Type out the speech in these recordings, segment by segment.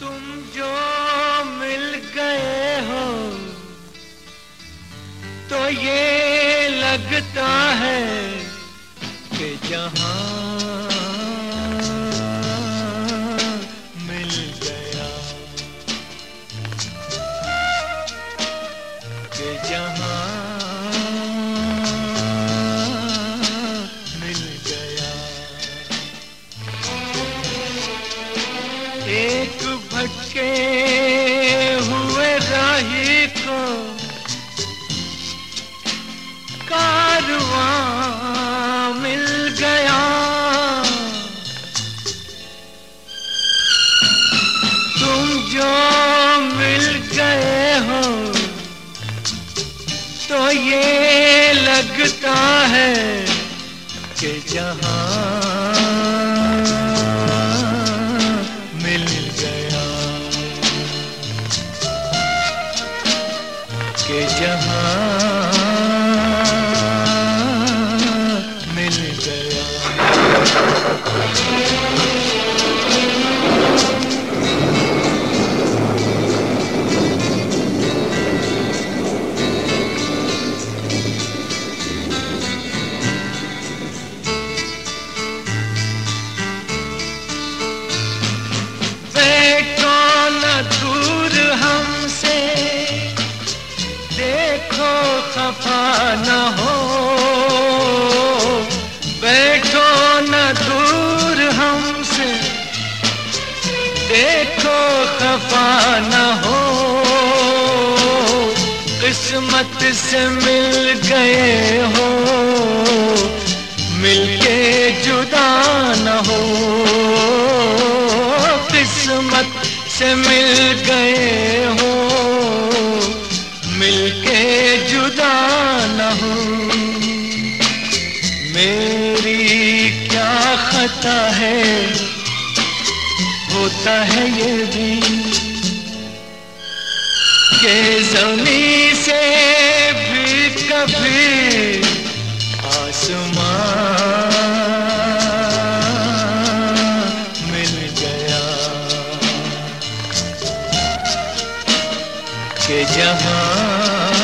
तुम जो मिल गए हो तो ये लगता है कि जहाँ मिल गया जहाँ जो मिल गए हो तो ये लगता है कि जहाँ मिल गया कि जहाँ किस्मत से मिल गए हो मिलके जुदा न हो। किस्मत से मिल गए हो मिलके जुदा न हो। मेरी क्या खता है, होता है ये भी। के जमी से कभी आसमां मिल गया के जहाँ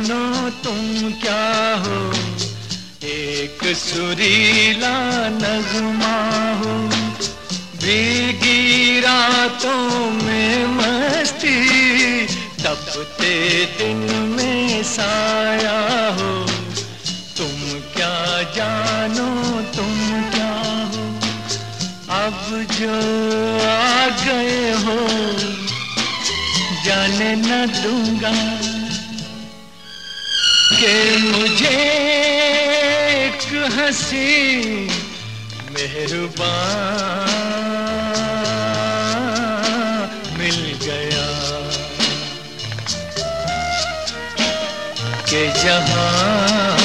जानो तुम क्या हो? एक सुरीला नगमा हो। भीगी रातों में मस्ती, तपते दिन में साया हो। तुम क्या जानो, तुम क्या हो? अब जो आ गए हो, जाने न दूँगा कि मुझे एक हँसी मेहरबान मिल गया। के जहाँ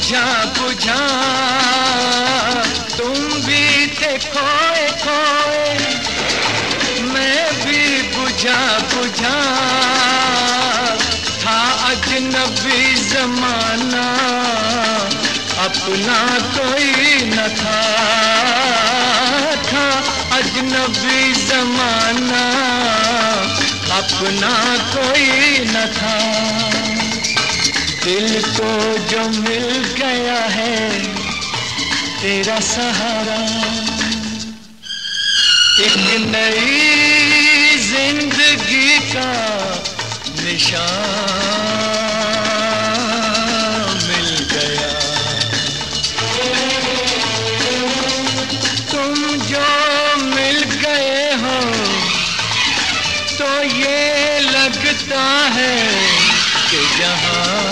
बुझा बुझा। तुम भी थे खोए खोए। मैं भी बुझा बुझा। था अजनबी जमाना। अपना कोई न था। था अजनबी जमाना। अपना कोई न था। दिल को जो मिल गया है, तेरा सहारा। एक नई ज़िंदगी का निशान मिल गया। तुम जो मिल गए हो तो ये लगता है कि जहाँ